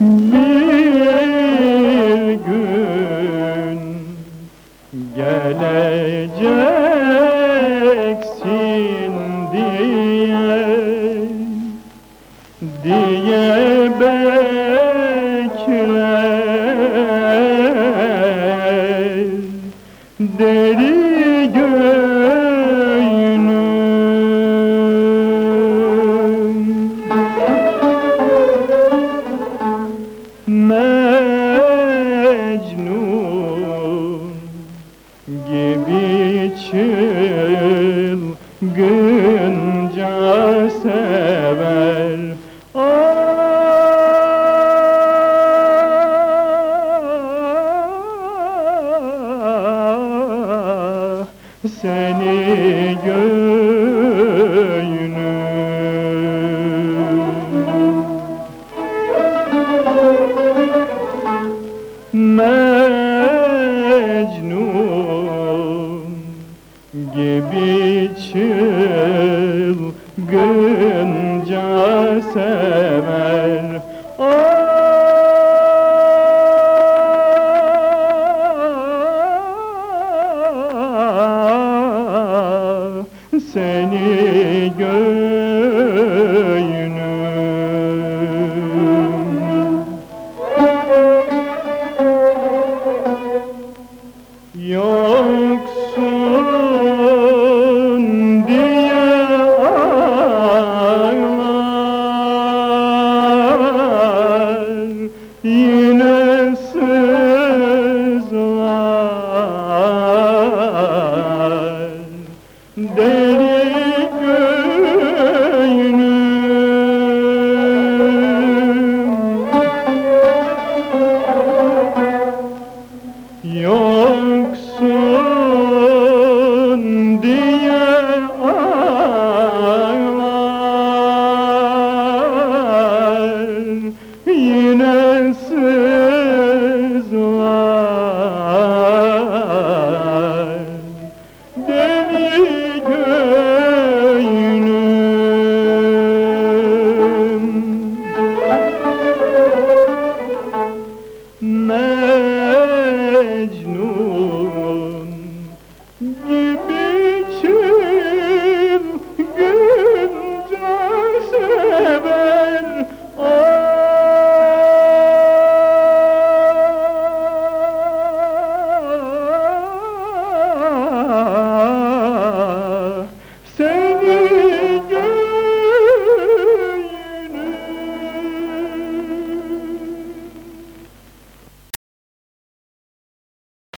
Bir gün geleceksin diye diye bekler deri göğünüm çılgınca sever. Ah, seni göğünüm Mecnun gibi çılgınca sever. Ah, seni